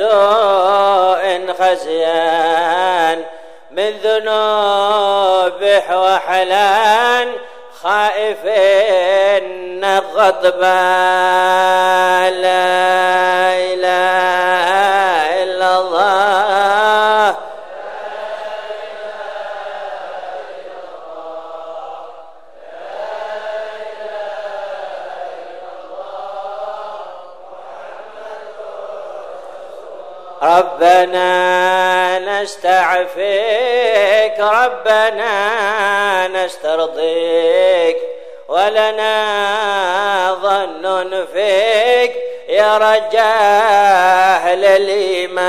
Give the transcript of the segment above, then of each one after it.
سوء خزيان من ذنوبه وحلان خائف غضبان. نستعفيك ربنا نسترضيك ولنا ظن فيك. يا رجاه للإيمان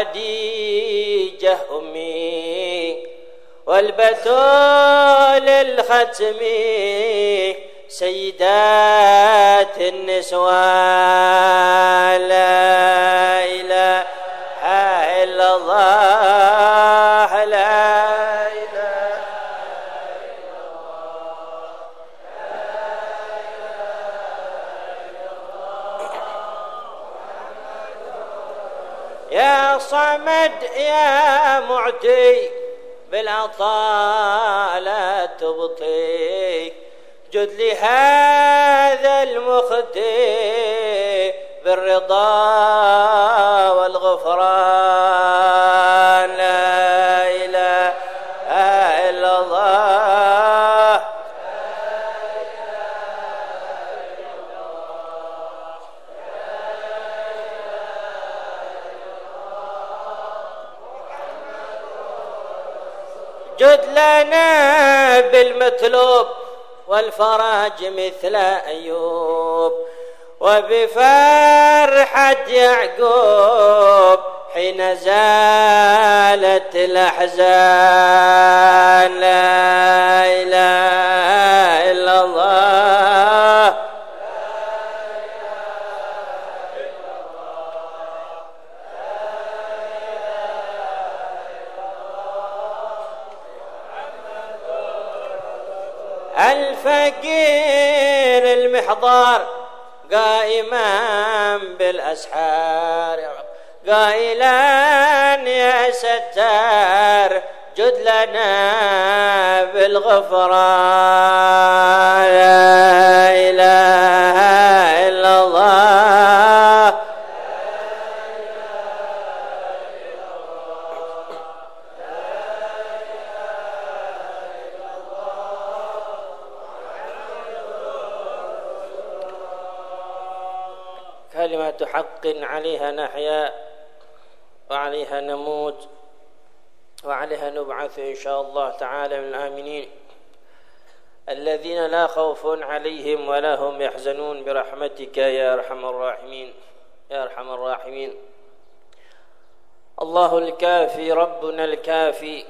وخديجة أمي والبتول الختمي سيدات النسوان. يا معتي بالعطاء لا تبطي جد لي هذا المختي بالرضا لنا بالمطلوب والفرج مثل أيوب وبفرحة يعقوب حين زالت الأحزان. المحضار قائما بالأسحار. قائلا يا ستار جد لنا بالغفران كلمة حق عليها نحيا وعليها نموت وعليها نبعث إن شاء الله تعالى من الآمنين. الذين لا خوف عليهم ولا هم يحزنون برحمتك يا أرحم الراحمين يا أرحم الراحمين. الله الكافي ربنا الكافي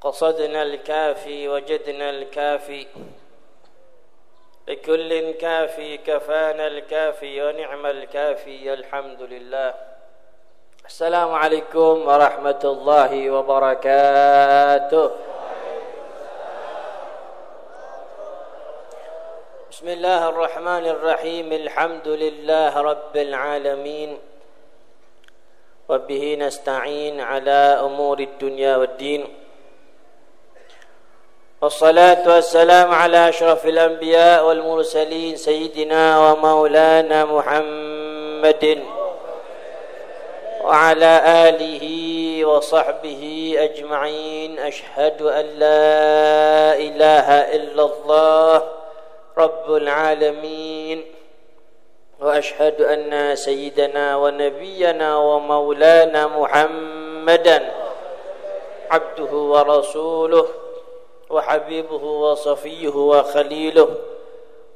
قصدنا الكافي وجدنا الكافي. لكل كافي كفانا الكافي ونعم الكافي الحمد لله. السلام عليكم ورحمة الله وبركاته. بسم الله الرحمن الرحيم. الحمد لله رب العالمين. وبه نستعين على أمور الدنيا والدين. والصلاة والسلام على أشرف الأنبياء والمرسلين سيدنا ومولانا محمد وعلى آله وصحبه أجمعين. أشهد أن لا إله إلا الله رب العالمين. وأشهد أن سيدنا ونبينا ومولانا محمدا عبده ورسوله. وحبيبه وصفيه وخليله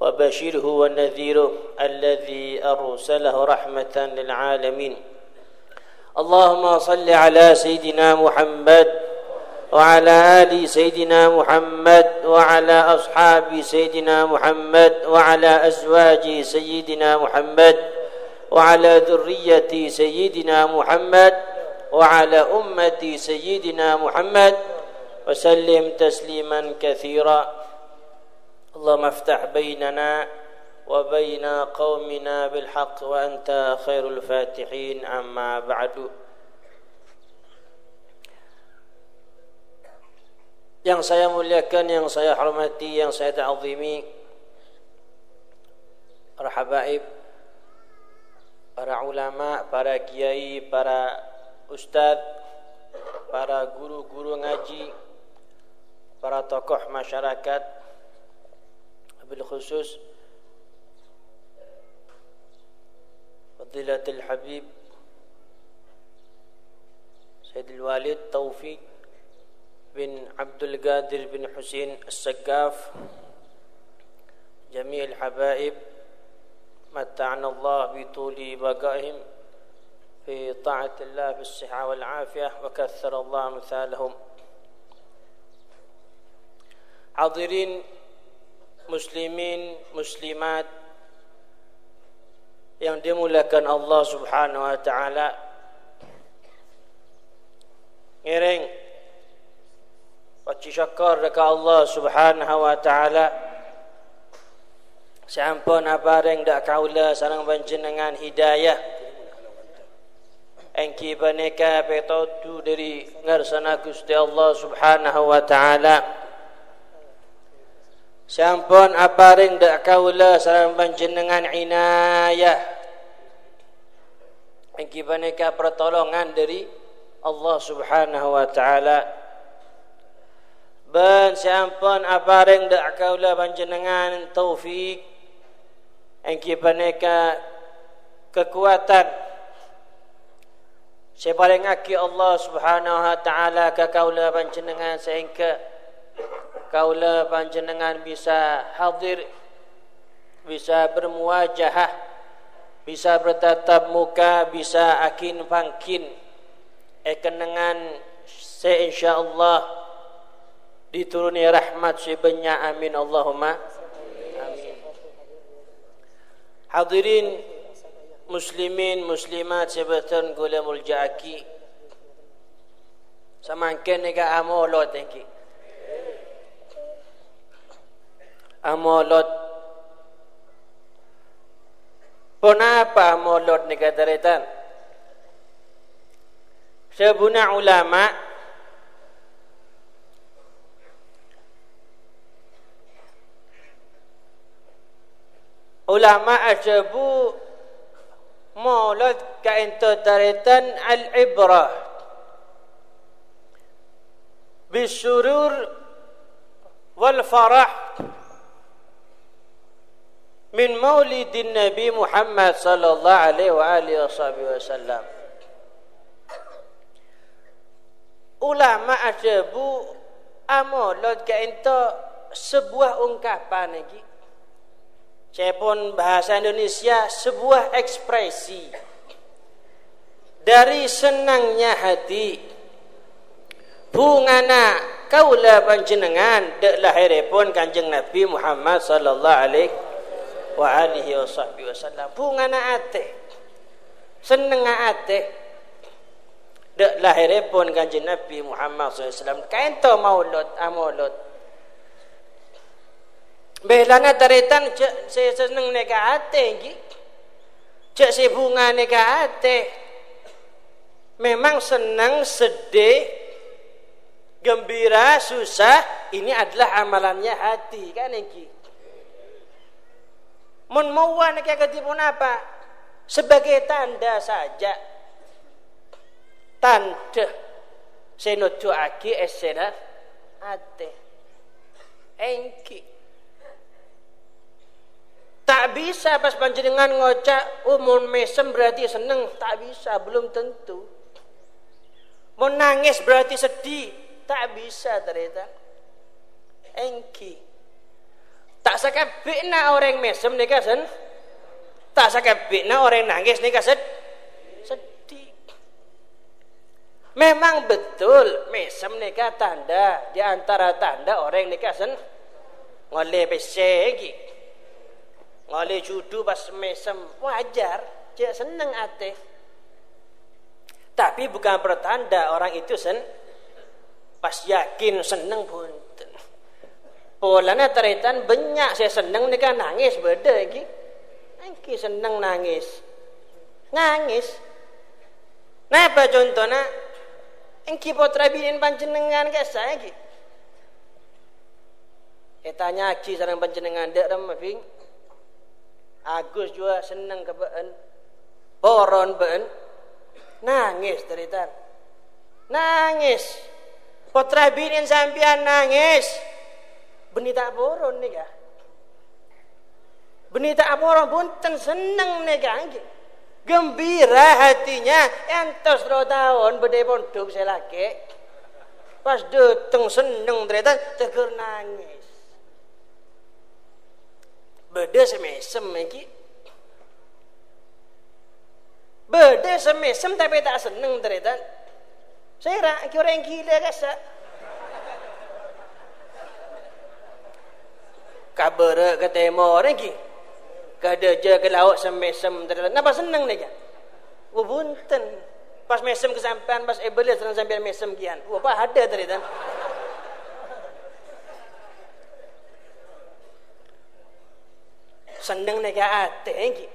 وبشيره ونذيره الذي أرسله رحمة للعالمين. اللهم صل على سيدنا محمد وعلى آل سيدنا محمد وعلى أصحاب سيدنا محمد وعلى أزواج سيدنا محمد وعلى ذرية سيدنا محمد وعلى أمة سيدنا محمد وسلم تسليما كثيرا اللهم افتح بيننا وبين قومنا بالحق وأنت خير الفاتحين أما بعد Yang saya muliakan, yang saya hormati, yang saya ta'zimi Para habaib Para ulama, para kiai, para ustaz Para guru-guru ngaji para tokoh masyarakat bil khusus Fadilatul Habib Sayyidul Walid Taufik bin Abdul Gadir bin Husin As-Sakaf Jami'il Habaib Mata'an Allah Bituli Baga'im Fi بقائهم في طاعة Wal Afiyah Wa Kathar Allah مثالهم Hadirin muslimin muslimat yang dimuliakan Allah Subhanahu wa taala. Ngiring Pacisakar dekat Allah Subhanahu wa taala. sampun nak bareng dak kaula sarang panjenengan hidayah. Engki baneka petotu dari ngarsana Gusti Allah Subhanahu wa taala. Sampun aparing dak kaula sareng panjenengan inayah. Engkibaneka pertolongan dari Allah Subhanahu wa taala. Ben sampun apareng dak kaula panjenengan taufik. Engkibaneka kekuatan. Sepaling aki Allah subhanahu wa ta'ala ke kaula panjenengan sehingga kaula panjenengan bisa hadir bisa bermuajahah bisa bertatap muka bisa akin pangkin. Ekenengan se insyaallah dituruni rahmat sebanyak amin. Allahumma amin. Hadirin muslimin muslimat sebatan gula muljaki samangken nega amolot engki amolot. Kenapa amolot ni kata retan? Sebuna ulama Ulama ajabu Mulut kain tataritan al-ibrah Bisurur Wal-farah min maulidin Nabi Muhammad sallallahu alaihi wasallam. Ulama ada bu amo lot ke ento sebuah ungkapan lagi. Cepon bahasa Indonesia sebuah ekspresi dari senangnya hati bungana kaula panjenengan dek lahirepun kanjeng Nabi Muhammad sallallahu alaihi wa alihi wa sahbihi wasallam bungana ate seneng ate lahiripun kanjeng Nabi Muhammad SAW kaento maulud amaulud Belana taritan cek saya seneng neka ate gi. Cek si bunga neka ate. Memang senang, sedih, gembira, susah, ini adalah amalannya hati kan iki. Mun mawa neka ketipun apa? Sebagai tanda saja. Tanda. Saya nutu aki esena ate. Engki. Tak bisa pas panjenengan ngocak umum mesem berarti seneng, tak bisa, belum tentu. Mau nangis berarti sedih, tak bisa ternyata. Engki. Tak sakabikna orang mesem nikah sen. Tak sakabikna orang nangis nikah sed. sedih. Memang betul mesem nikah tanda di antara tanda orang nikah sen. Ngoleh pesegi oleh judu pas mesem wajar dia seneng ate tapi bukan pertanda orang itu sen pas yakin seneng pun polanya teritan banyak saya seneng nih kan nangis beda lagi lagi seneng nangis nangis nah apa contohnya engki potra binin panjenengan ke saya lagi Kita nyaki sarang panjenengan dek ramah bing. Agus juga senang ke ben. Boron ben. Nangis cerita. Nangis. Potra binin sampian nangis. Beni tak boron nih kah? Beni tak boron pun ten seneng nih kah? Gembira hatinya. Entos dua tahun bede pondok saya lagi. Pas dateng seneng cerita. Tegur nangis. Beda semesem lagi. Beda semesem tapi tak seneng ternyata. Saya rak kira yang gila kasa. Kabar ke temo lagi. Kada je ke laut semesem. Napa seneng ni kan? Oh bunten. Pas mesem kesampean, pas ebelis sampai mesem kian. Apa ada ternyata. seneng nega ate iki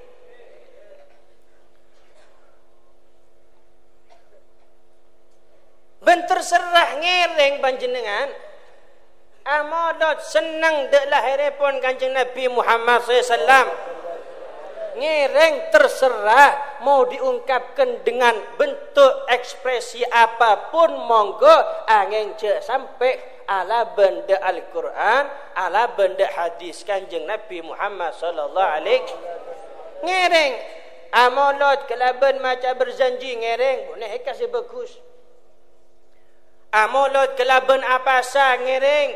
ben terserah ngereng panjenengan amodot seneng dek lahiripun kanjeng Nabi Muhammad SAW ngereng terserah mau diungkapkan dengan bentuk ekspresi apapun monggo angin je sampai ala benda Al-Quran, ala benda hadis kanjeng Nabi Muhammad sallallahu alaihi ngereng amalot kelaban macam berjanji ngereng boleh kasih bagus amalot kelaban apa sah ngereng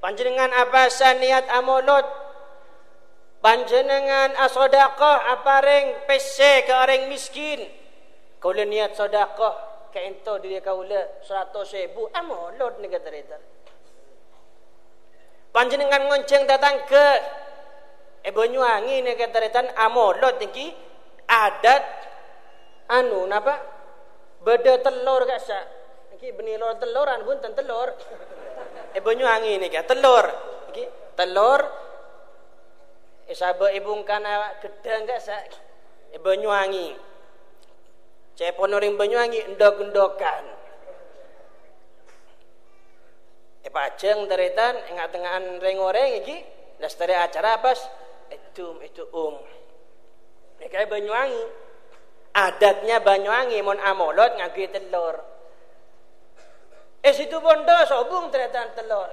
panjenengan apa sah niat amalot panjenengan asodaqah apa reng pese ke orang miskin. Kalau niat sodaqah ke ento diri kaula 100 ribu. Amolod ni kata rita panjenengan ngonceng datang ke Banyuwangi ni kata rita amolod tinggi adat anu napa? Beda telur gak sa iki benilor teluran pun ten telur eh Banyuwangi ni kata telur iki telur Isabe ibung kana gedang gak sa eh Banyuwangi saya pun orang Banyuwangi endok-endokan. Eh paceng teritan enggak tengahan reng-oreng iki. Lestari acara apa? Itu itu um. Mereka Banyuwangi. Adatnya Banyuwangi mon amolot ngagi telur. Eh situ bondo sobung teritan telur.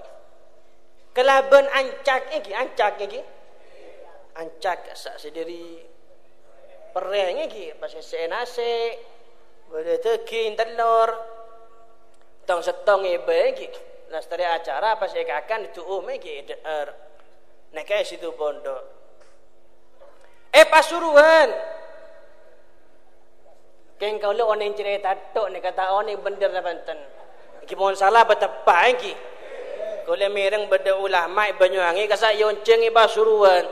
Kelaban ancak iki, ancak iki. Ancak sak sendiri pereng iki pas senase boleh tekin telur. Tong setong ibe lagi. Lastari acara pas akan itu um lagi der. Nekai situ pondok. Eh pasuruan. Keng kau lo onen cerita tok ni kata onen bener na banten. Kimon salah betepa lagi. Kau le mereng beda ulama Banyuwangi kasak yonceng i pasuruan.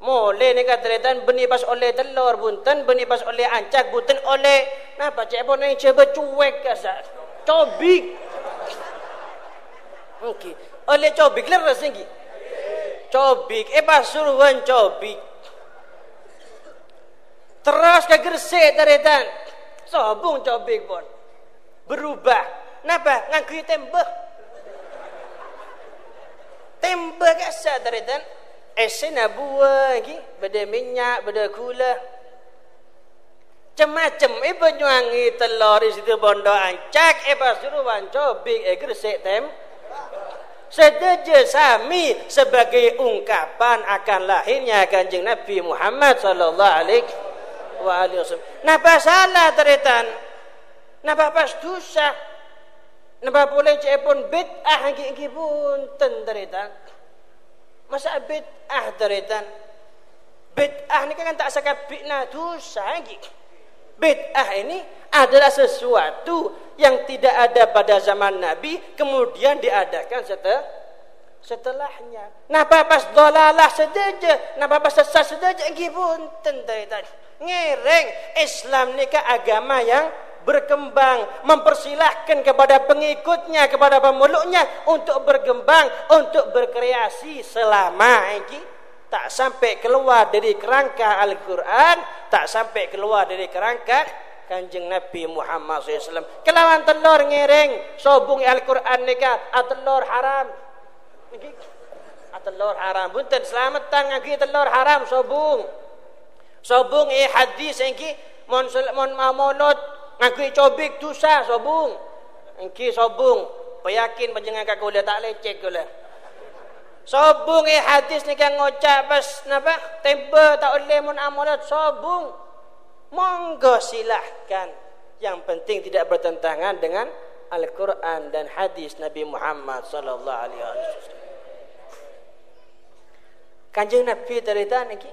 Mole ni kata retan beni pas oleh telur bunten, beni pas oleh ancak bunten oleh. Napa cek pun ni coba cuek kasa. Cobik. Okey. Oleh cobik lah rasanya. Cobik. Eh pas suruhan cobik. Terus ke gresik taretan. Sobung cobik pun. Berubah. Napa? Ngangkui tembak. Tembak kasa taretan. Esen buah lagi. Beda minyak Beda gula. Macam-macam. Eh penyuangi telur Di situ bondo ancak. Eh suruh wanco Big eh gresik tem Sedaja sami. Sebagai ungkapan Akan lahirnya Kanjeng Nabi Muhammad Sallallahu alaihi wasallam. Napa salah teritan Napa pas dosa Napa boleh cek pun bid'ah Angki-angki pun Tentaritan Masa bid'ah daritan. Bid'ah ni kan tak sakat bid'ah dosa lagi. Bid'ah ini adalah sesuatu yang tidak ada pada zaman Nabi kemudian diadakan setelah setelahnya. Napa pas dolalah sedaja, napa pas sesat sedaja lagi pun tentang Ngereng Islam ni kan agama yang berkembang mempersilahkan kepada pengikutnya kepada pemeluknya untuk berkembang untuk berkreasi selama ini tak sampai keluar dari kerangka Al-Quran tak sampai keluar dari kerangka kanjeng Nabi Muhammad SAW kelawan telur ngereng sobung Al-Quran ni kan telur haram. Telur haram. Bunten selamatan ngagi telur haram sobung sobung eh hadis ini mon mon maulud Ngakui cobik dosa sobung. Engki sobung. Peyakin panjangan kakak boleh tak lecek boleh. Sobung eh hadis ni kan ngocak pas napa? Tempe tak boleh mun amulat sobung. Monggo silahkan. Yang penting tidak bertentangan dengan Al-Quran dan hadis Nabi Muhammad sallallahu alaihi wasallam. Kanjeng Nabi cerita niki.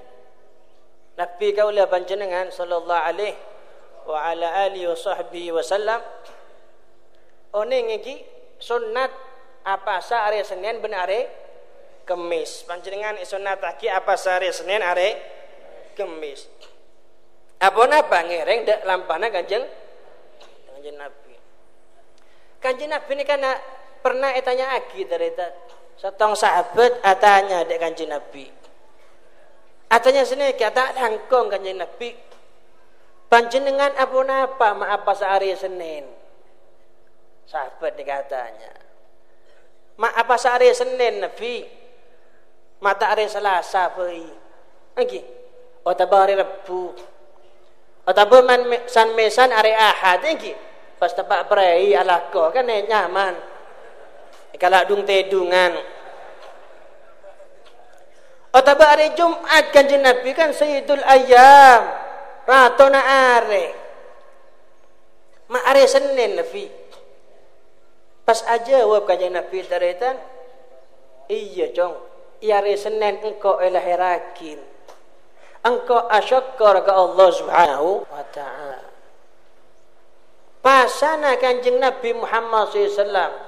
Nabi kaulah panjenengan sallallahu alaihi wa ala alihi wa sahbihi wa sallam. Oning iki sunat apa sa hari Senin ben hari Kemis. Panjenengan sunat lagi apa sa hari Senin hari Kemis. Apa napa ngereng dak lampana kanjeng kanjeng Nabi. Kanjeng Nabi ini kan pernah etanya agi dari setong sahabat atanya dek kanjeng Nabi. Atanya sini kata langkong kanjeng Nabi Panjenengan apa napa ma apa sehari Senin? Sahabat dikatanya. Ma apa sehari Senin Nabi? Mata hari Selasa pei. Angki. Oh tabari Rabu. Oh tabu man san mesan hari Ahad angki. Pas tempat perai alako kan nyaman. Kalau dung tedungan. Oh tabu hari Jumat kan Nabi kan Sayyidul Ayam. Rato na are. Ma are Senin Nabi. Pas aja wab kajian Nabi daritan. Iya jong. Iya are Senin engkau elahirakin. Engkau asyakar ke Allah subhanahu wa ta'ala. Pasana kanjeng Nabi Muhammad SAW.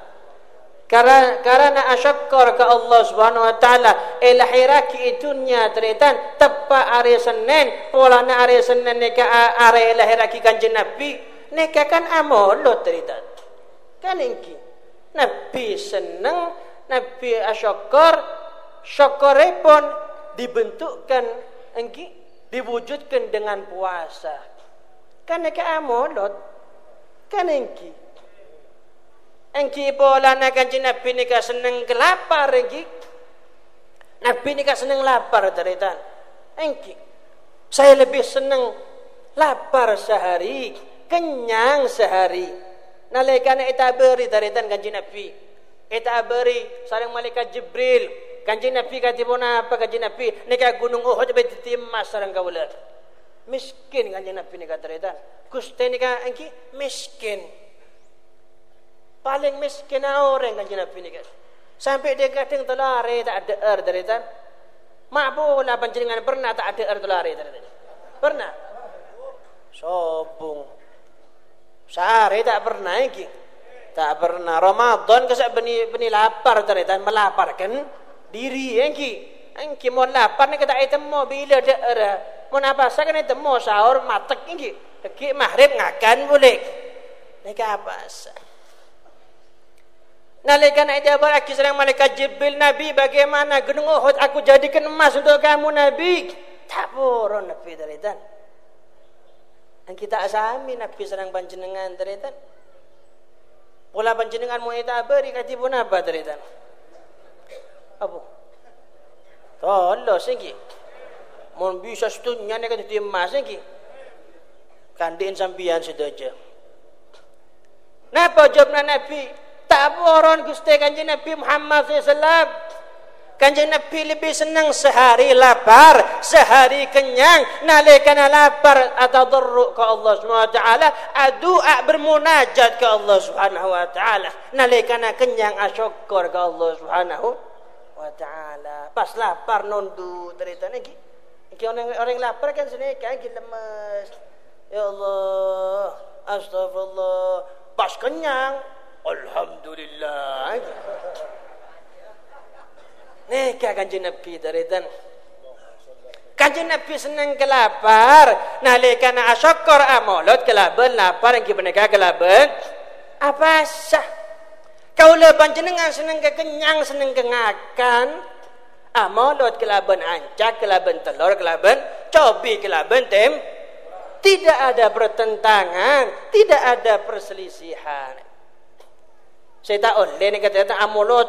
Karena karena asyakar ke Allah Subhanahu wa taala ilahiraki itunya teritan tepat hari Senin pola na hari Senin ni ka hari ilahiraki kanjeng Nabi ni kan amal lo teritan kan ingki Nabi seneng Nabi asyakar pun dibentukkan ingki diwujudkan dengan puasa. Kan ni ka amal kan ingki Engki bola nak kanji Nabi ni ka seneng kelapar engki. Nabi ni ka seneng lapar cerita. Engki. Saya lebih seneng lapar sehari, kenyang sehari. Nalaikan eta beri cerita kanji Nabi. Eta beri sareng malaikat Jibril. Kanji Nabi kata apa kanji Nabi? Ni ka gunung Uhud beti timas sareng kaulah. Miskin kanji Nabi ni kata cerita. Kuste ni ka engki miskin. Paling miskin orang kan Nabi ni kan. Sampai dia kadang telari tak ada air dari tan. Mak bola panjenengan pernah tak ada air telari dari tan. Pernah. Sobung. Sehari tak pernah lagi. Tak pernah. Ramadan kesak beni beni lapar dari tan melaparkan diri lagi. Engki mon lapar ni kata temu bila dia era. Mon apa sakan temu sahur matek engki. Ki mahrib ngakan boleh. Nek apa sah. Nak dia beraki sedang malaikat Jibril Nabi bagaimana gunung Uhud aku jadikan emas untuk kamu Nabi. Tak boron Nabi dari dan. Kita asami Nabi sedang panjenengan dari dan. Pola panjenengan mau itu apa? Dikati pun apa dari dan. Apa? Allah segi. Mau bisa setunya ni dia emas segi. Kandiin sampian sedaja. Napa jawab Nabi? Tak boron Gusti Kanjeng Nabi Muhammad SAW. Kanjeng Nabi lebih senang sehari lapar, sehari kenyang, nalikana lapar atau daruk ke Allah taala, doa bermunajat ke Allah taala, nalikana kenyang asyukur ke Allah taala. Pas lapar nondu cerita. Iki orang orang lapar kan sini kan lemes. Ya Allah, astagfirullah. Pas kenyang, Alhamdulillah. Neka kanjeng Nabi dari dan Kanjeng Nabi senang kelapar. Nalika nak syukur amolot kelaban lapar yang kita kelaban. Apa sah? Kau le panjenengan senang kenyang senang kengakan. Amolot kelaban ancak kelaban telur kelaban cobi kelaban tem. Tidak ada pertentangan, tidak ada perselisihan. Saya tak oleh ni kata amulot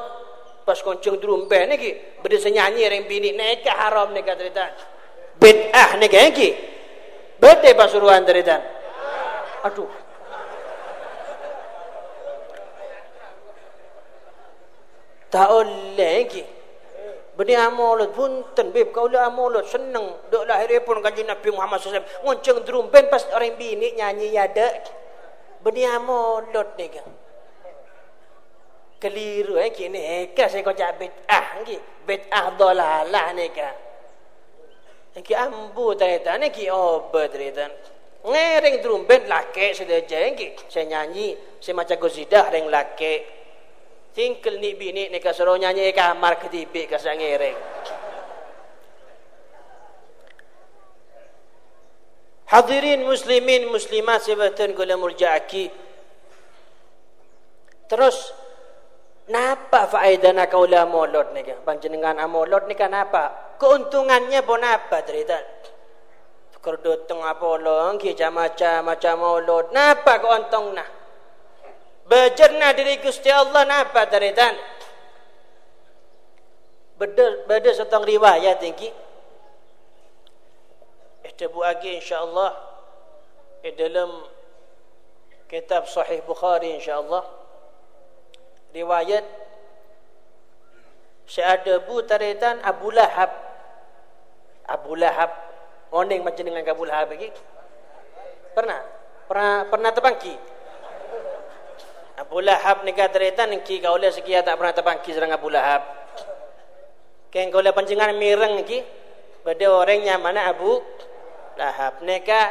pas koncung drumbe ni ki. Berdesa nyanyi ring bini nek haram ni kata kata bid'ah ni kan ki. Bede pasuruan dari aduh. Tak oleh ki. Bini amulut pun tenbib kau lah amulut seneng. Dok lahir pun kanji Nabi Muhammad SAW ngonceng drum ben pas orang bini nyanyi ya dek. Bini amulut ni kan keliru eh kini eh ka saya kau cak bid'ah ngi bid'ah dolalah ni ka ki ambu terita ni ki obat terita ngering trumpet laki sudah jengki saya nyanyi saya macam guzidah ring laki tingkel ni bini ni ka suruh nyanyi kamar ketibi ka saya ngering Hadirin muslimin muslimat sebetulnya gula murja'aki. Terus Napa faedah nak kau lah molot ni kan? Panjenengan amolot ni kan apa? Keuntungannya pun apa cerita? Kerdo teng apa long kita macam macam molot. Napa keuntung nah? Bejerna diri Gusti Allah napa cerita? Beda beda setang riwayat tinggi. Itu bu lagi insyaallah dalam kitab Sahih Bukhari insyaallah riwayat seada bu taritan Abu Lahab. Abu Lahab. Oning macam dengan Abu Lahab lagi. Pernah? Pernah pernah terbangki? Abu Lahab ni kata taritan ki kau le sekian tak pernah terbangki serang Abu Lahab. Kan kau le panjangan mireng ki pada orangnya mana Abu Lahab. Neka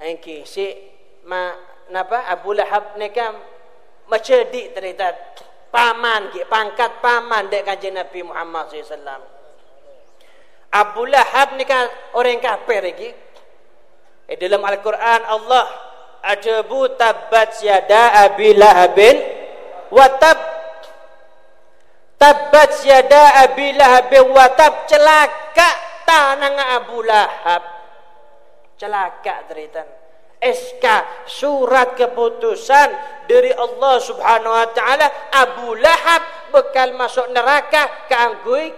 engki si ma napa Abu Lahab neka macam di terita paman ki pangkat paman dek kanjeng Nabi Muhammad SAW. Abu Lahab ni kan orang kafir lagi. Eh, dalam Al-Quran Allah ajabu tabbat yada Abi Lahabin wa tab tabbat yada Abi Lahabin wa tab celaka tanang Abu Lahab celaka terita SK surat keputusan dari Allah Subhanahu wa taala Abu Lahab bekal masuk neraka keanggui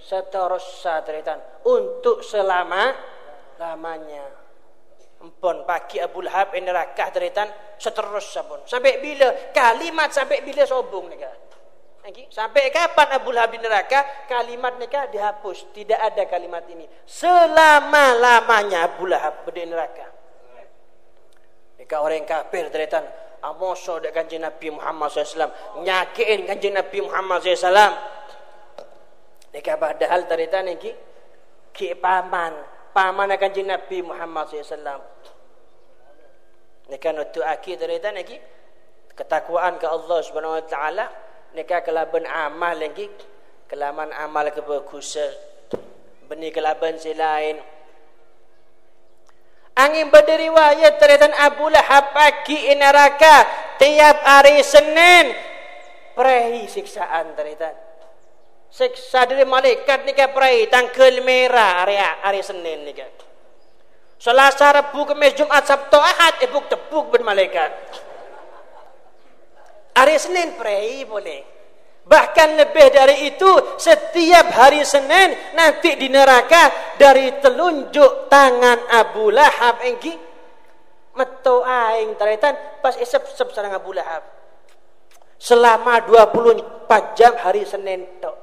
seterusnya teritan untuk selama lamanya. Empon pagi Abu Lahab ini neraka teritan seterusnya pun. Sampai bila kalimat sampai bila sobung ni kan? Sampai kapan Abu Lahab di neraka kalimat nikah dihapus tidak ada kalimat ini selama lamanya Abu Lahab di neraka. Jika orang kafir teritan Amoso dek kanjeng Nabi Muhammad SAW Nyakiin kanjeng Nabi Muhammad SAW Jika padahal teritan ini Ki. Paman. Paman kanjeng Nabi Muhammad SAW Jika nutu aki teritan ini Ketakwaan ke Allah Subhanahu Wa Taala. Jika kelaban amal lagi kelaman amal kebagusan benih kelaban si lain angin berdiriwayat terhadap Abu Lahab pagi neraka tiap hari Senin prehi siksaan terhadap siksa dari malaikat ni ke prehi tangkel merah hari, hari Senin ni ke Selasa, Rabu, Kamis, Jumat, Sabtu, Ahad, ebuk tepuk ben malaikat. Hari Senin prehi boleh. Bahkan lebih dari itu, setiap hari Senin nanti di neraka dari telunjuk tangan Abu Lahab engki metu aing taretan pas isep sep sareng Abu Lahab. Selama 24 jam hari Senin tok.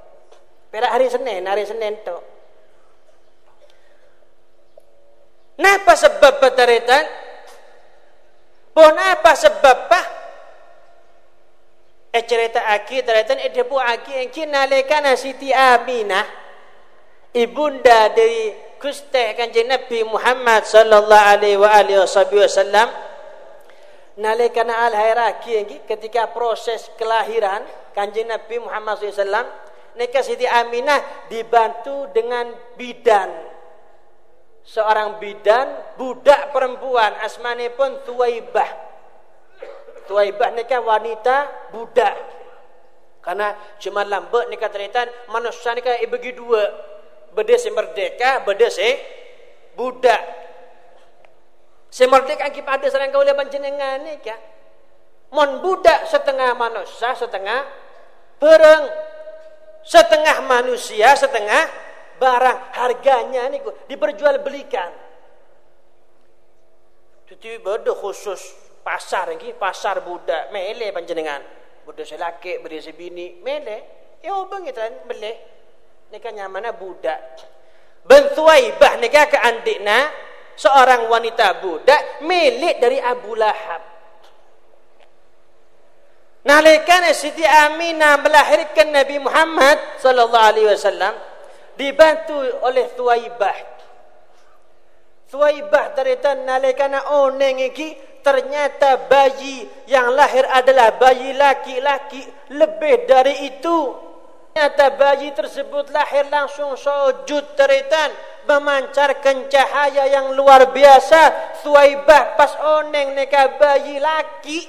Perak hari Senin, hari Senin tok. Napa sebab taretan? Pon apa sebab pak? Eh cerita aki ternyata debu aki yang kina lekana Siti Aminah. Ibunda dari Gusti Kanjeng Nabi Muhammad sallallahu alaihi wa alihi wasallam nalekana al hairaki yang ketika proses kelahiran Kanjeng Nabi Muhammad SAW Nika Siti Aminah dibantu dengan bidan. Seorang bidan budak perempuan asmane pun Tuwaibah Tuaibah ni kan wanita budak. Karena cuma lambat ni kata retan manusia ni kan bagi dua. Beda si merdeka, beda si budak. Si merdeka kita ada serang kau leban jenengan ni kan. Mon budak setengah manusia, setengah perang. Setengah manusia, setengah barang. Harganya ni diperjualbelikan. Jadi beda khusus pasar lagi pasar budak. Mele panjenengan. Budak selaki beri sebini. Mele ya ubang itu kan beli ni kan nyaman budak. Bentuai bah ni kan ke andikna seorang wanita budak milik dari Abu Lahab. Nalikan Siti Aminah melahirkan Nabi Muhammad sallallahu alaihi wasallam. Dibantu oleh Tuaibah. Tuaibah dari tan nalikan oneng iki ternyata bayi yang lahir adalah bayi laki-laki lebih dari itu. Ternyata bayi tersebut lahir langsung sujud teritan memancarkan cahaya yang luar biasa. Suaibah pas oneng neka bayi laki.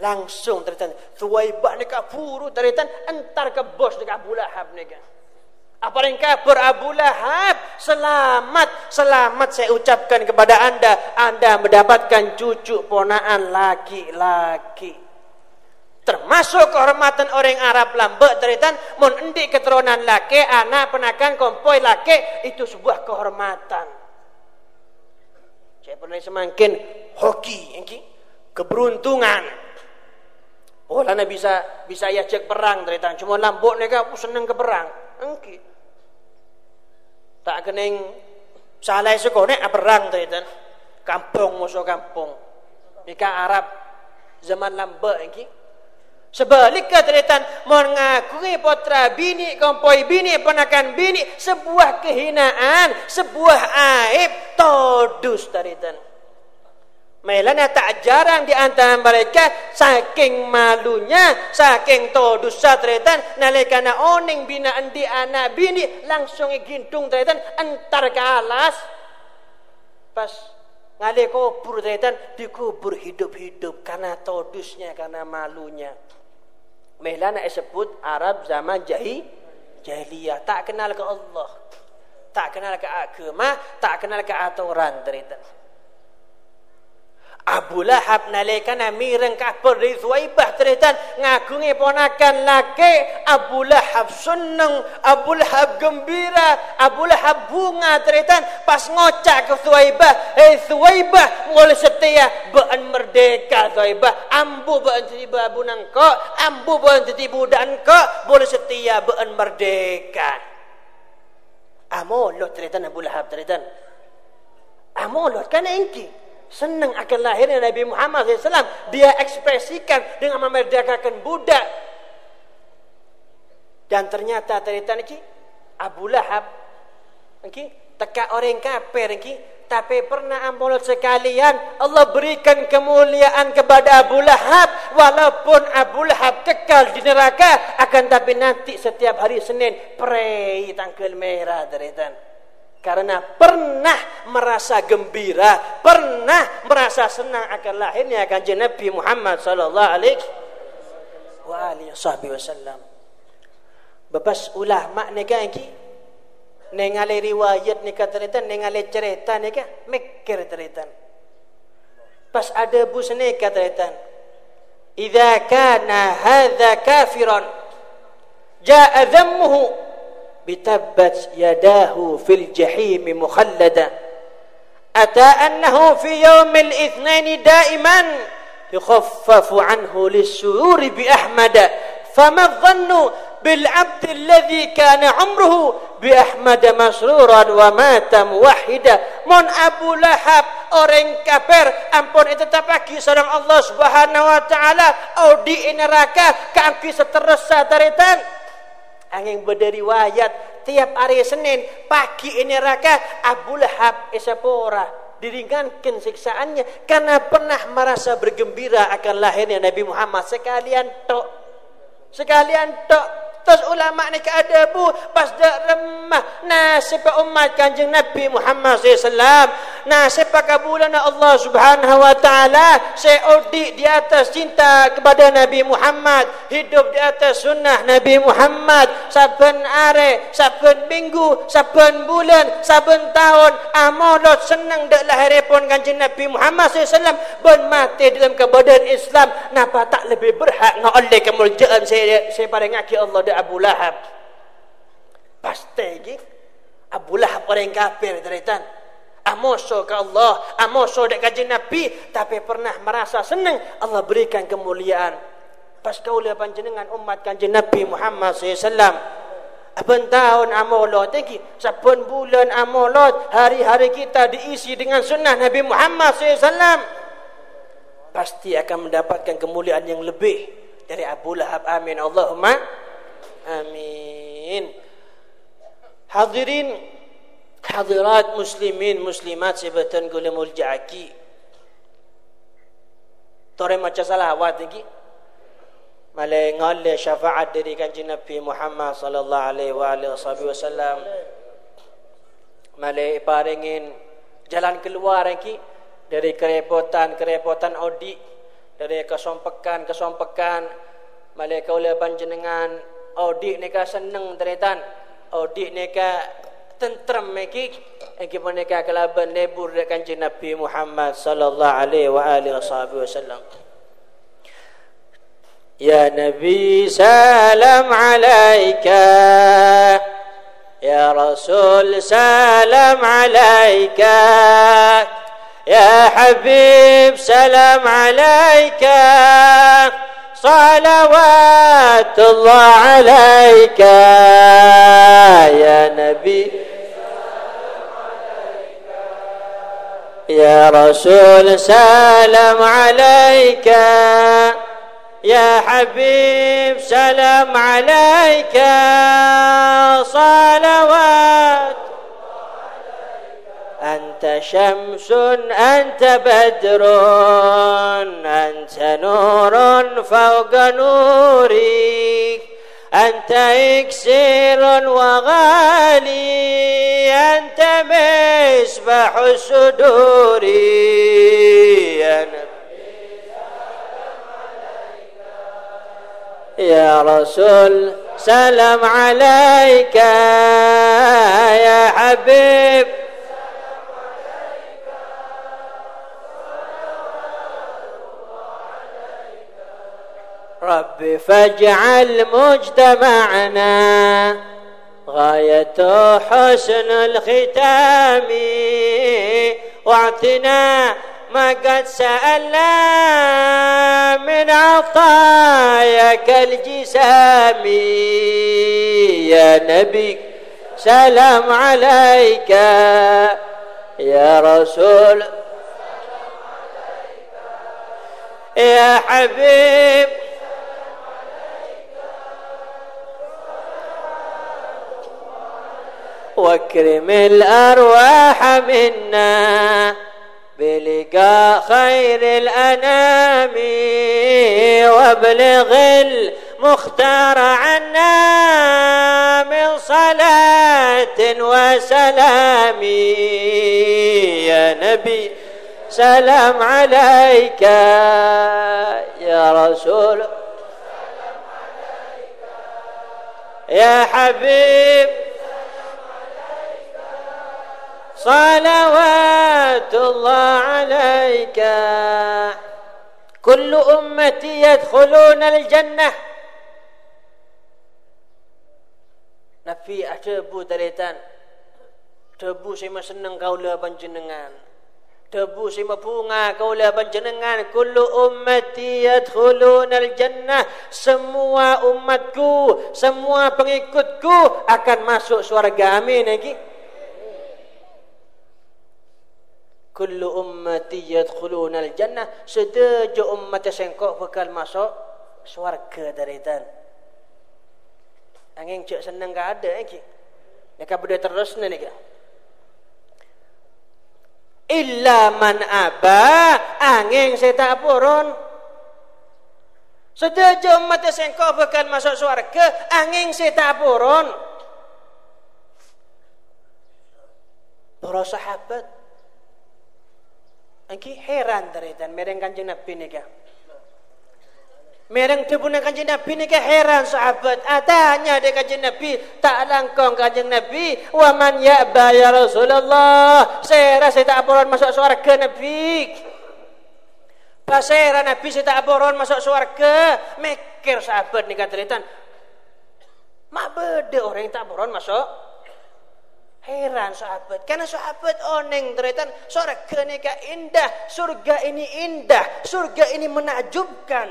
Langsung teritan suaibah neka furu teritan entar ke bos neka Abu Lahab neka apa yang kafir Abu Lahab selamat selamat saya ucapkan kepada anda. Anda mendapatkan cucu ponaan laki-laki. Termasuk kehormatan orang Arab lambat teritan mun endi keturunan laki anak penakan kompoi laki itu sebuah kehormatan. Saya pernah semakin hoki engki. Keberuntungan. Oh, lana bisa bisa ya cek perang teritan. Cuma lambok nega seneng ke perang. Engki tak kening salah suku ni perang tu itu. Kampung musuh kampung. Nika Arab zaman lamba lagi. Sebaliknya teritan mengakui putra bini kompoi bini penakan bini sebuah kehinaan sebuah aib todus teritan Melana tak jarang di antara mereka saking malunya, saking to dosa tretan nalikana oning bina andi anak bini langsung gintung tretan antar ke alas. Pas ngale kubur tretan dikubur hidup-hidup karena todusnya karena malunya. Melana disebut Arab zaman jahi jahiliyah tak kenal ke Allah. Tak kenal ke agama, tak kenal ke aturan tretan. Abu Lahab nalikana mireng kapur dari Zuwaibah teritan ngagungi ponakan laki. Abu Lahab seneng Abu Lahab gembira Abu Lahab bunga teritan pas ngocak ke Zuwaibah eh Zuwaibah boleh setia bean merdeka Zuwaibah. Ambu bean jadi babu nangko ambu bean jadi budak nangko boleh setia bean merdeka. Amolot teritan Abu Lahab teritan amolot kan engki senang akan lahirnya Nabi Muhammad SAW. Dia ekspresikan dengan memerdekakan budak. Dan ternyata cerita ini Abu Lahab okay, teka orang kafir ini Tapi pernah ampulat sekalian Allah berikan kemuliaan kepada Abu Lahab Walaupun Abu Lahab kekal di neraka Akan tapi nanti setiap hari Senin Prei tangkel merah dari karena pernah merasa gembira, pernah merasa senang akan lahirnya kanjeng Nabi Muhammad sallallahu alaihi wasallam. Bebas ulama ni kan ki nengale riwayat ni kata cerita nengale cerita ni kan mikir cerita. Pas ada bu sene kata cerita. Idza kana hadza kafiran jaa dhammuhu بتبت يداه في الجحيم مخلدا أتى أنه في يوم الاثنين دائما يخفف عنه للسرور بأحمد فما الظن بالعبد الذي كان عمره بأحمد مسرورا ومات موحدا من أبو لهب orang kafir ampun itu tapaki seorang Allah Subhanahu wa taala au di neraka kaki seterusah taritan angin berdiri wayat tiap hari Senin pagi ini raka Abu Lahab esapora diringankan siksaannya karena pernah merasa bergembira akan lahirnya Nabi Muhammad. Sekalian tok. Sekalian tok Terus ulama ni ada bu? Pas dak remah. Nasib umat kanjeng Nabi Muhammad SAW nasib kabulan Allah Subhanahu wa taala. Seodi di atas cinta kepada Nabi Muhammad. Hidup di atas sunnah Nabi Muhammad. Saben are saben minggu saben bulan saben tahun. Amalot senang dak lahir pun kanjeng Nabi Muhammad SAW ben mati dalam kebadan Islam. Napa tak lebih berhak ngoleh kemuliaan saya saya pada ngaki Allah Abu Lahab. Pasti lagi. Abu Lahab orang kafir teritan. Amoso ke Allah. Amoso dek kaji Nabi. Tapi pernah merasa senang. Allah berikan kemuliaan. Pas kau lihat panjenengan umat kanji Nabi Muhammad SAW. Abang tahun amolot lagi. Sabun bulan amolot. Hari-hari kita diisi dengan sunnah Nabi Muhammad SAW. Pasti akan mendapatkan kemuliaan yang lebih dari Abu Lahab. Amin. Allahumma. Amin. Hadirin hadirat muslimin muslimat sebatan gula muljaki. Tore macam salah awat lagi. Malay ngalle syafaat dari kanjeng Nabi Muhammad sallallahu alaihi wa alihi wasallam. Malay paringin jalan keluar lagi dari kerepotan-kerepotan audit dari kesompekan kesompekan malay kaula panjenengan audit ni ka seneng teretan audit ni ka tentrem meki engki mereka kelaban nebur dek kanjeng Nabi Muhammad sallallahu alaihi wa alihi wasallam Ya Nabi salam alaika. Ya Rasul salam alaika. Ya Habib salam alaika صلوات الله عليك يا نبي. يا رسول سلام عليك. يا حبيب سلام عليك. صلوات شمس أنت بدر أنت نور فوق نوري أنت إكسير وغالي أنت مصباح الصدور يا يا رسول سلام عليك يا حبيب. رب فاجعل مجتمعنا غاية حسن الختام. واعطنا ما قد سألنا من عطاياك الجسام. يا نبي سلام عليك. يا رسول يا حبيب واكرم الأرواح منا بلقاء خير الأنام وابلغ المختار عنا من صلاة وسلام. يا نبي سلام عليك يا رسول. يا حبيب صلوات الله عليك كل أمتي يدخلون الجنة Nabi ada bu daritan Debu saya senang kau lah panjenengan Debu saya bunga kau lah panjenengan Kullu ummati yadkhulun al-jannah Semua umatku Semua pengikutku Akan masuk suarga Amin lagi Kullu ummati yadkhulun al-jannah Sedeja umat sengkok bakal masuk Suarga daritan Angin cek senang ke ada lagi. Nak benda terus ni ke? Illa man aba angin saya tak purun. Sedaja umat sengkau bukan masuk surga, angin tak purun. Para sahabat Angki heran dari dan mereng kanjeng Nabi ni ke? Mereng terpunya kanjeng Nabi ni ke heran sahabat. Adanya dia kanjeng Nabi. Tak langkong kanjeng Nabi. Wa man ya'ba ya Rasulullah. Saya rasa tak apuran masuk suarga Nabi. Pasera Nabi saya tak apuran masuk suarga. Mikir sahabat ni kata Ritan. Mak beda orang yang tak apuran masuk. Heran sahabat. Karena sahabat oneng oh, teretan. Surga ini indah. Surga ini indah. Surga ini menakjubkan.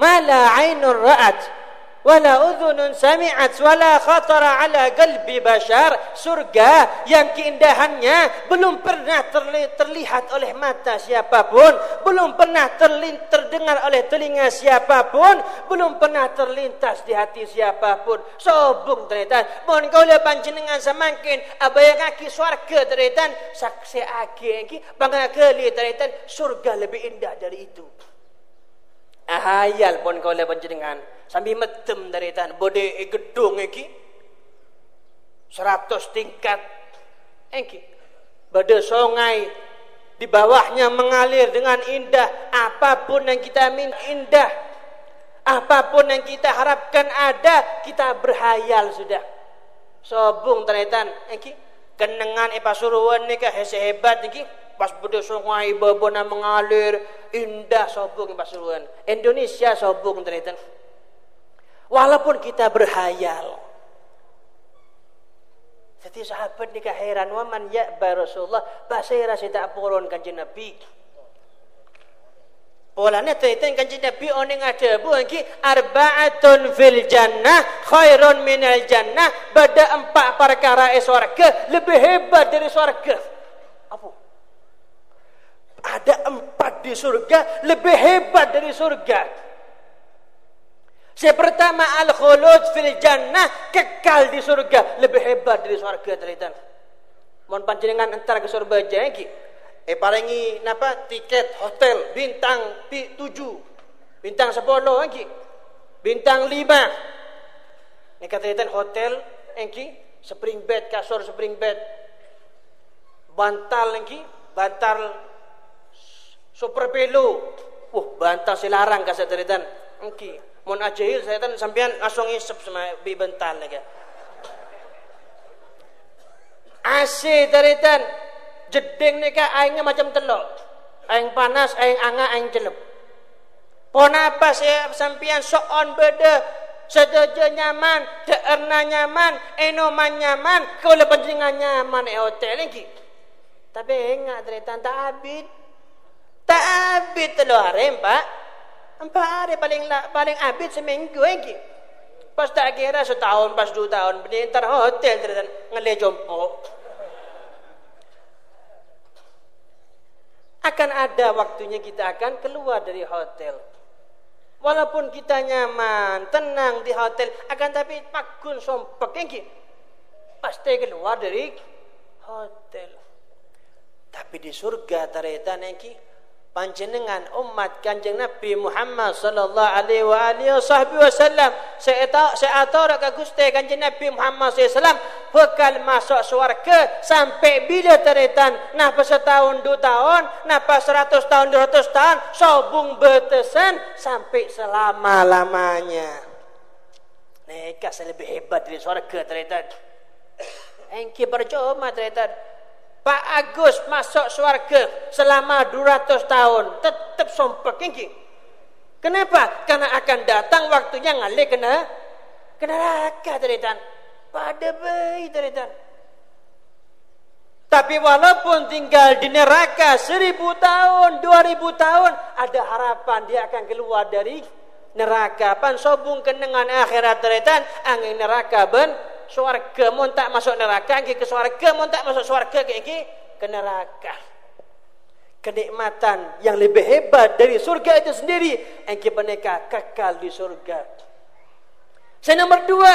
Mala ainur ra'at wala udhunun sami'at wala khatara ala qalbi bashar. Surga yang keindahannya belum pernah terli terlihat oleh mata siapapun belum pernah terdengar oleh telinga siapapun belum pernah terlintas di hati siapapun. Sobung deretan mohon kau le panjenengan semakin abaya kaki surga deretan saksi agi iki bangga geli deretan surga lebih indah dari itu. Ahayal pun kau lepas jenengan sambil metem dari tan bode gedung iki seratus tingkat. Iki bade sungai di bawahnya mengalir dengan indah. Apapun yang kita minta indah. Apapun yang kita harapkan ada kita berhayal sudah. Sobung ternyata iki kenangan epasuruan ni ke? Hebat iki pas berde sungai berbona mengalir indah sobung pasuruan Indonesia sobung ternyata walaupun kita berhayal jadi sahabat ni heran waman ya Rasulullah? Bahasa rasa tak purun kanjeng Nabi Polanya ternyata kanjeng Nabi oning ada bu lagi arbaatun fil jannah khairun minal jannah bada empat perkara eswarga lebih hebat dari surga ada empat di surga lebih hebat dari surga. Yang pertama al-khulud fil jannah kekal di surga lebih hebat dari surga terlihat. Mohon panjenengan antara ke surga aja lagi. Eh paringi napa tiket hotel bintang tujuh, bintang sepuluh lagi, bintang lima. Ini kata hotel lagi, spring bed kasur spring bed, bantal lagi, bantal super pelu. Uh, bantah silarang ka sa daritan. Okay. Mon ajahil sa tan sampean asong isep sama bi bental lagi. Ase daritan jeding ni ka aingnya macam telok. Aing panas, aing anga, aing celup. Pon apa saya sampean soon beda sedaja nyaman, deerna nyaman, enoman nyaman, kau lepas nyaman e hotel lagi. Tapi enggak daritan tak habis. Tak habis telur hari empat. Empat hari paling paling habis seminggu lagi. Pas tak kira setahun, pas dua tahun. Berdiri hotel terus ngelih jompo. Akan ada waktunya kita akan keluar dari hotel. Walaupun kita nyaman, tenang di hotel. Akan tapi pakun sompek. Yang pasti keluar dari hotel. Tapi di surga taretan engki panjenengan umat Kanjeng Nabi Muhammad sallallahu alaihi wa wasallam saya tahu saya atur ke Gusti Kanjeng Nabi Muhammad sallallahu alaihi bakal masuk surga sampai bila teretan nah setahun dua tahun. Nah pas seratus tahun dua ratus tahun sobung betesan sampai selama-lamanya. Mereka lebih hebat dari surga teretan Engki berjoma teretan Pak Agus masuk syurga selama 200 tahun tetap sompek ini. Kenapa? Karena akan datang waktunya ngalih kena kena neraka teritan. Pada bayi teritan. Tapi walaupun tinggal di neraka seribu tahun, dua ribu tahun, ada harapan dia akan keluar dari neraka. Pan sobung kenangan akhirat teritan, angin neraka ben Suarga mun tak masuk neraka ke suarga mun tak masuk suarga ke ke neraka. Kenikmatan yang lebih hebat dari surga itu sendiri engke mereka kekal di surga. Saya nomor dua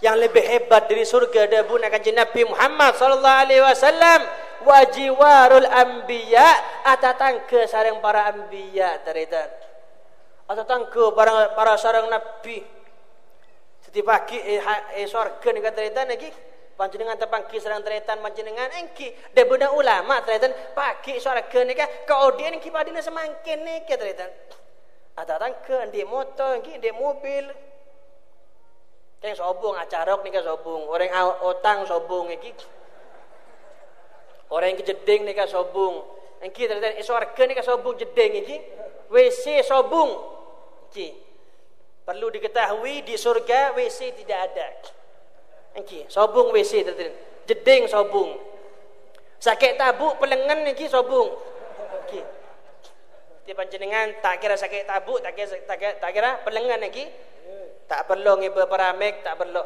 yang lebih hebat dari surga ada pun akan Nabi Muhammad sallallahu alaihi wasallam wajiwarul anbiya atatang ke sarang para anbiya teritan atatang ke para para sarang nabi Setiap pagi eh, eh sorga ni kata retan lagi. Panjenengan tepangki serang teretan panjenengan engki. Dia benda ulama teretan pagi sorga ni kan. Kau dia ni kipadina semakin ni kata teretan. Ada orang ke di motor engki di mobil. Yang sobong acarok ni kan sobong. Orang otang sobong engki. Orang yang jeding ni kan sobong. Engki teretan eh sorga ni kan sobong jeding engki. WC sobong. Engki. Perlu diketahui di surga WC tidak ada. Okey, sobung WC tadi. Jeding sobung. Sakit tabuk pelengan iki sobung. Okey. Di panjenengan tak kira sakit tabuk, tak kira tak kira, tak kira pelengan lagi. Tak perlu ngibe paramek, tak perlu.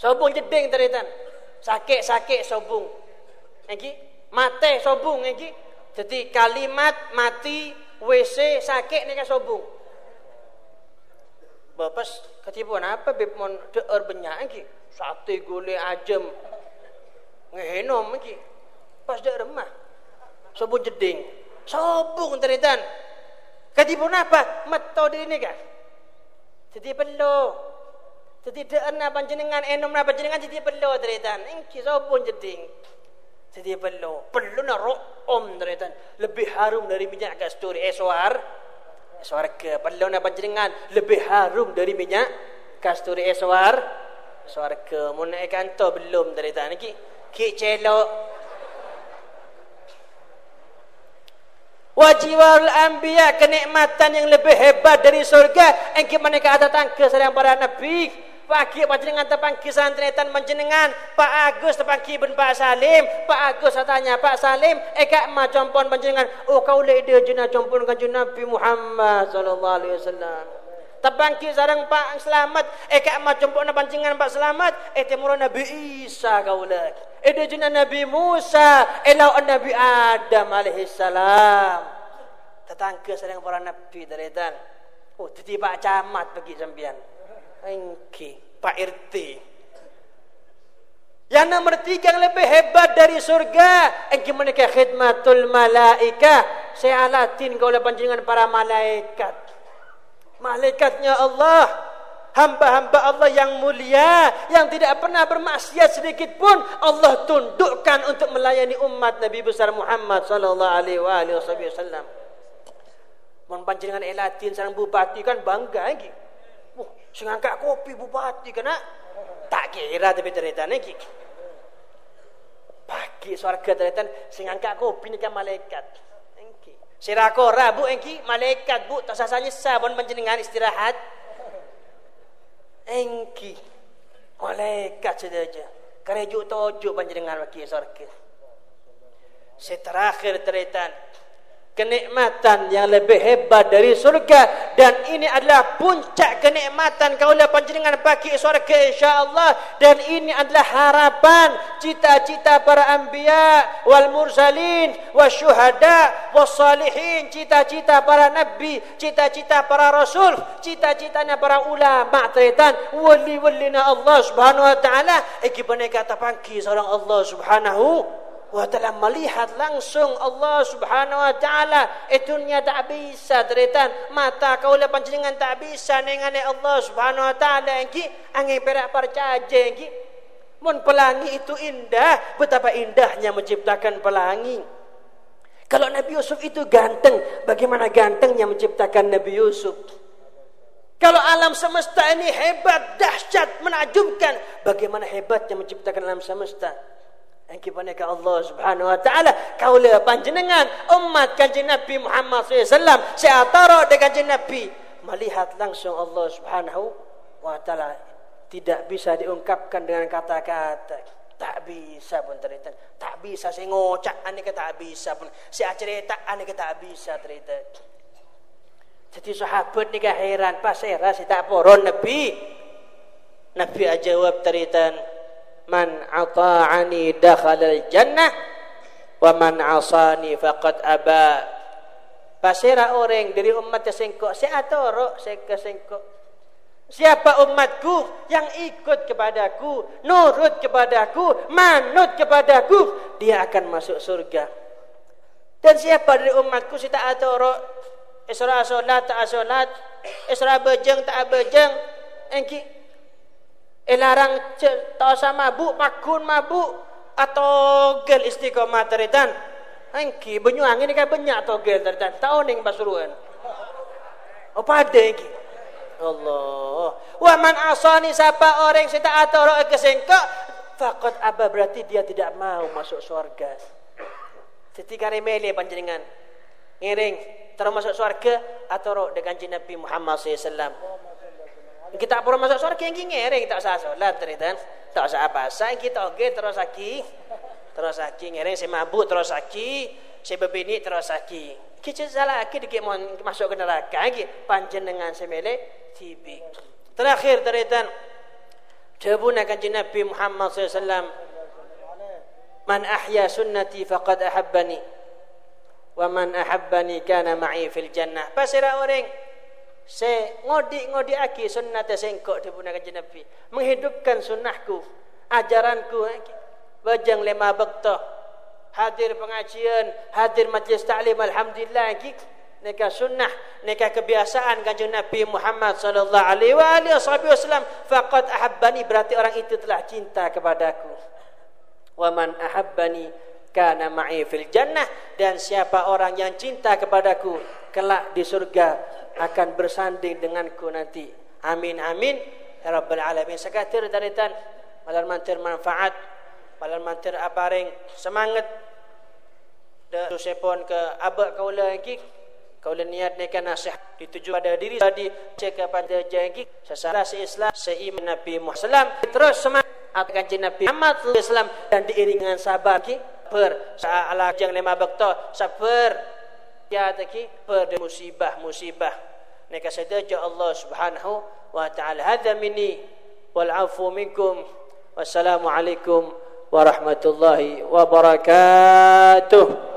Sobung jeding tadi tan. Sakit-sakit sobung. Okey. Mate sobung lagi. Jadi kalimat mati WC sakit ni kan sobung. Bapas ketipuan apa beb mon deer banyak lagi. Sate gulai ajem. Ngehenom lagi. Pas deer remah. Sobung jeding. Sobung teritan. Ketipuan apa? Meto diri ni kan. Jadi perlu. Jadi deer na panjenengan enom na panjenengan jadi perlu teritan. Engki sobung jeding. Jadi perlu. Perlu na roh om teritan. Lebih harum dari minyak kasturi. Eh suar swarga perlu nak panjenengan lebih harum dari minyak. Kasturi eswar swarga mun nak kanto belum dari tadi ki ki celok. Wajiwal anbiya kenikmatan yang lebih hebat dari surga. Engki mereka datang ke sedang para nabi Pagi panjenengan tepang kisah tretan panjenengan. Pak Agus tepang kibun Pak Salim. Pak Agus tanya Pak Salim Eka ma compon panjenengan? Oh kau le dia juna compon kanjeng Nabi Muhammad sallallahu alaihi wasallam. Tepang kisah sarang Pak Selamat. Eka ma compon panjenengan Pak Selamat. Eh temurah Nabi Isa kau le Eh dia juna Nabi Musa. Elau Nabi Adam alaihi salam. Tetangga sarang para Nabi tretan Oh tadi Pak Camat bagi sambian Engki, Pak RT. Yang nomor tiga yang lebih hebat dari surga. Engki menikah khidmatul malaika. Saya alatin kau lepas panjangan para malaikat. Malaikatnya Allah. Hamba-hamba Allah yang mulia. Yang tidak pernah bermaksiat sedikit pun. Allah tundukkan untuk melayani umat Nabi besar Muhammad wasallam. Mun panjenengan elatin sareng bupati kan bangga lagi. Sing angkat kopi bupati kena tak kira tapi cerita ni pagi surga cerita sing angkat kopi ni kan malaikat. Engki sirako rabu engki malaikat bu. Tak sasanya sabun panjenengan istirahat. Engki malaikat saja. Kerejuk tojo panjenengan bagi surga seterakhir cerita kenikmatan yang lebih hebat dari surga. Dan ini adalah puncak kenikmatan kaulah panjenengan bagi surga insyaallah. Dan ini adalah harapan cita-cita para anbiya wal mursalin wasyuhada wassalihin cita-cita para nabi cita-cita para rasul cita-citanya para ulama tretan wali-walina Allah Subhanahu wa taala. Iki kata pangki seorang Allah Subhanahu wa ta'ala melihat langsung Allah subhanahu wa ta'ala. Itunya tak bisa teritan. Mata kau le panjenengan tak bisa nengane Allah subhanahu wa ta'ala angin perak percaya mun pelangi itu indah. Betapa indahnya menciptakan pelangi. Kalau Nabi Yusuf itu ganteng bagaimana gantengnya menciptakan Nabi Yusuf? Kalau alam semesta ini hebat, dahsyat, menakjubkan, bagaimana hebatnya menciptakan alam semesta? Yang kepada Allah Subhanahu wa taala. Kaula panjenengan umat kanjeng Nabi Muhammad SAW seatara dengan kanjeng Nabi. Melihat langsung Allah Subhanahu wa taala. Tidak bisa diungkapkan dengan kata-kata tak bisa pun cerita. Tak bisa saya ngocak ane kata tak bisa pun. Saya cerita ane kata tak bisa cerita. Jadi sahabat ni heran pas saya rasa tak poron Nabi. Nabi aja jawab cerita man ata'ani dakhala jannah wa man asani faqad aba. Pasira orang dari umat sengkok saya atoro saya kesengkok Siapa umatku yang ikut kepadaku, nurut kepadaku, manut kepadaku, dia akan masuk surga. Dan siapa dari umatku si tak atoro, isra solat tak solat, isra bejeng tak bejeng, engki Eh larang tak usah mabuk, makun mabuk atau gel istiqomah teritan. Angki benyuang ini kan banyak atau gel teritan. Tahu ning basuruan. Oh pada iki. Allah. Wa man asani siapa orang sita atau roh kesengkok fakot abah berarti dia tidak mau masuk surga. Ketika remele panjenengan ngiring terus masuk surga atau dengan Nabi Muhammad SAW kita perlu masuk surga yang ngering tak usah solat teritan tak usah apa saya kita oke terus lagi terus lagi ngering saya mabuk terus lagi saya bebini terus lagi kita salah lagi dikit masuk ke neraka lagi panjenengan semele tibi terakhir teritan Jabuna kanji Nabi Muhammad SAW Man ahya sunnati faqad ahabbani. Wa man ahabbani kana ma'i fil jannah. Pasirah orang Se ngodi-ngodi aki sunnah sengkok di punak Nabi. Menghidupkan sunnahku, ajaranku. Bajang lima bakta. Hadir pengajian, hadir majlis ta'lim. Alhamdulillah. Neka sunnah, neka kebiasaan kanjeng Nabi Muhammad sallallahu alaihi wasallam faqad ahabbani berarti orang itu telah cinta kepadaku. Wa man ahabbani kana ma'i fil jannah dan siapa orang yang cinta kepadaku kelak di surga akan bersanding denganku nanti. Amin amin. Ya rabbal alamin. Sekatir dari tan malam mantir manfaat, malam mantir aparing semangat. Dan sepon ke abak kaula lagi. Kaula niat nekan nasihat. Dituju pada diri tadi. Cek pada janji sesara si Islam seiman Nabi Muhammad terus semangat. Akan Nabi Muhammad Islam dan diiringi dengan sabar ki per saala jang lima bakto sabar ya taki per musibah musibah neka sedaja Allah Subhanahu wa taala. Hadza minni wal afu minkum. Wassalamu alaikum warahmatullahi wabarakatuh